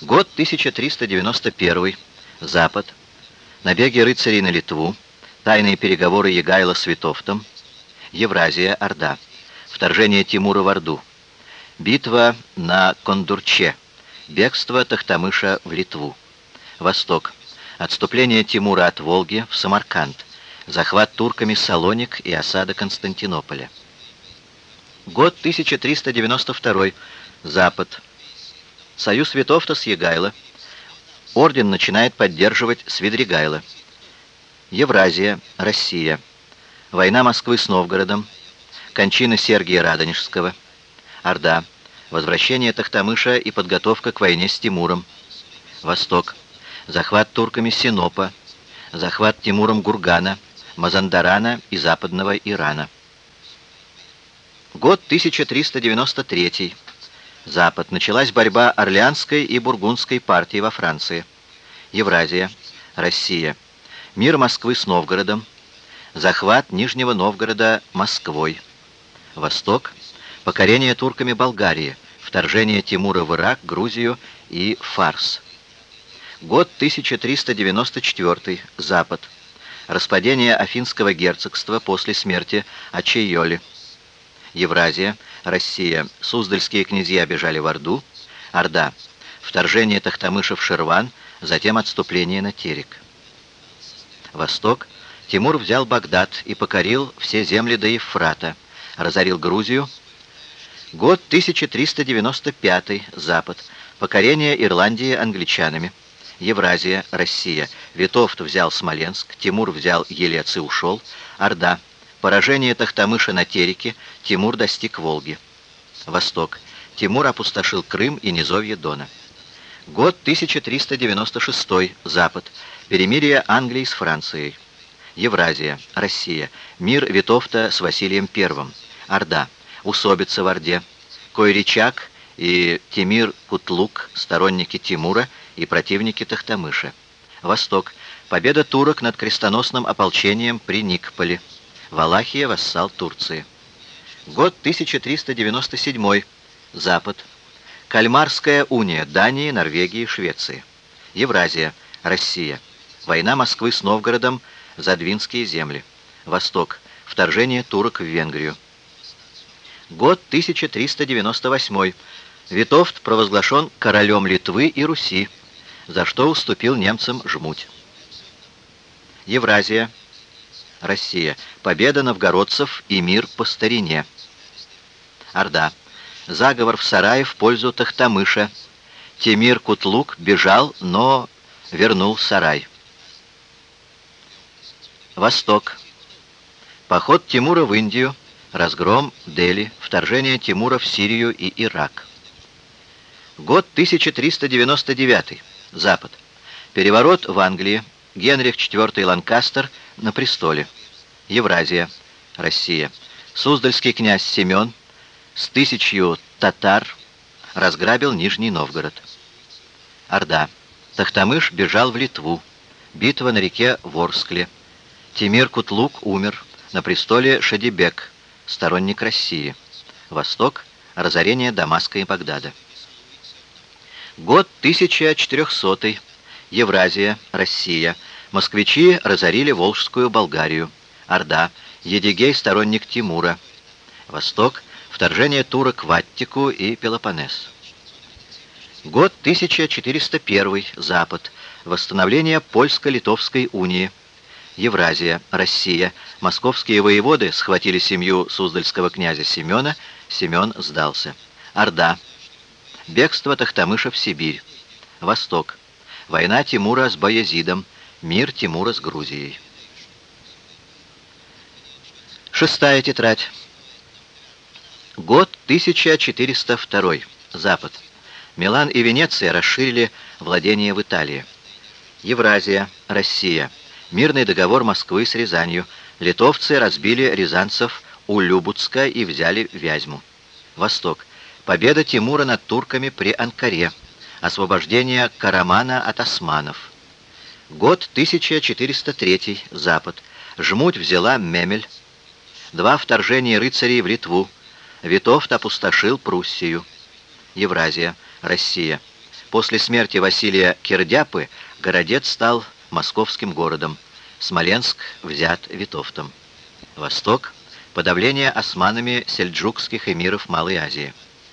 Год 1391. Запад. Набеги рыцарей на Литву. Тайные переговоры Егайла с Витовтом. Евразия, Орда. Вторжение Тимура в Орду. Битва на Кондурче. Бегство Тахтамыша в Литву. Восток. Отступление Тимура от Волги в Самарканд. Захват турками Салоник и осада Константинополя. Год 1392. Запад. Союз Витовта с Егайло. Орден начинает поддерживать Свидригайло. Евразия, Россия. Война Москвы с Новгородом. Кончина Сергия Радонежского. Орда. Возвращение Тахтамыша и подготовка к войне с Тимуром. Восток. Захват турками Синопа. Захват Тимуром Гургана, Мазандарана и западного Ирана. Год 1393. Запад. Началась борьба Орлеанской и Бургундской партии во Франции. Евразия. Россия. Мир Москвы с Новгородом. Захват Нижнего Новгорода Москвой. Восток. Покорение турками Болгарии. Вторжение Тимура в Ирак, Грузию и Фарс. Год 1394. Запад. Распадение Афинского герцогства после смерти Ачейоли. Евразия. Россия. Суздальские князья бежали в Орду. Орда. Вторжение Тахтамыша в Шерван, затем отступление на Терек. Восток. Тимур взял Багдад и покорил все земли до Евфрата, разорил Грузию. Год 1395. Запад. Покорение Ирландии англичанами. Евразия, Россия. Витовт взял Смоленск, Тимур взял Елец и ушел. Орда. Поражение Тахтамыша на Тереке. Тимур достиг Волги. Восток. Тимур опустошил Крым и низовье Дона. Год 1396. Запад. Перемирие Англии с Францией. Евразия, Россия. Мир Витовта с Василием I. Орда. Усобица в Орде. Койричак и Тимир Кутлук, сторонники Тимура и противники Тахтамыша. Восток. Победа турок над крестоносным ополчением при Никполе. Валахия, вассал Турции. Год 1397. Запад. Кальмарская уния Дании, Норвегии, Швеции. Евразия. Россия. Война Москвы с Новгородом за Двинские земли. Восток. Вторжение турок в Венгрию. Год 1398. Витовт провозглашен королем Литвы и Руси, за что уступил немцам жмуть. Евразия. Россия. Победа новгородцев и мир по старине. Орда. Заговор в сарае в пользу Тахтамыша. Тимир Кутлук бежал, но вернул сарай. Восток. Поход Тимура в Индию. Разгром Дели. Вторжение Тимура в Сирию и Ирак. Год 1399. Запад. Переворот в Англии. Генрих IV Ланкастер на престоле. Евразия. Россия. Суздальский князь Семен с тысячью татар разграбил Нижний Новгород. Орда. Тахтамыш бежал в Литву. Битва на реке Ворскле. Тимир Кутлук умер. На престоле Шадибек, сторонник России. Восток. Разорение Дамаска и Багдада. Год 1400. Евразия, Россия. Москвичи разорили Волжскую Болгарию. Орда. Едигей, сторонник Тимура. Восток. Вторжение турок в Аттику и Пелопоннес. Год 1401. Запад. Восстановление Польско-Литовской унии. Евразия, Россия. Московские воеводы схватили семью Суздальского князя Семена. Семен сдался. Орда. Бегство Тахтамыша в Сибирь. Восток. Война Тимура с Баязидом. Мир Тимура с Грузией. Шестая тетрадь. Год 1402. Запад. Милан и Венеция расширили владения в Италии. Евразия, Россия. Мирный договор Москвы с Рязанью. Литовцы разбили рязанцев у Любутска и взяли Вязьму. Восток. Победа Тимура над турками при Анкаре. Освобождение Карамана от османов. Год 1403. Запад. Жмуть взяла Мемель. Два вторжения рыцарей в Литву. Витовт опустошил Пруссию. Евразия. Россия. После смерти Василия Кирдяпы городец стал московским городом. Смоленск взят Витовтом. Восток. Подавление османами сельджукских эмиров Малой Азии.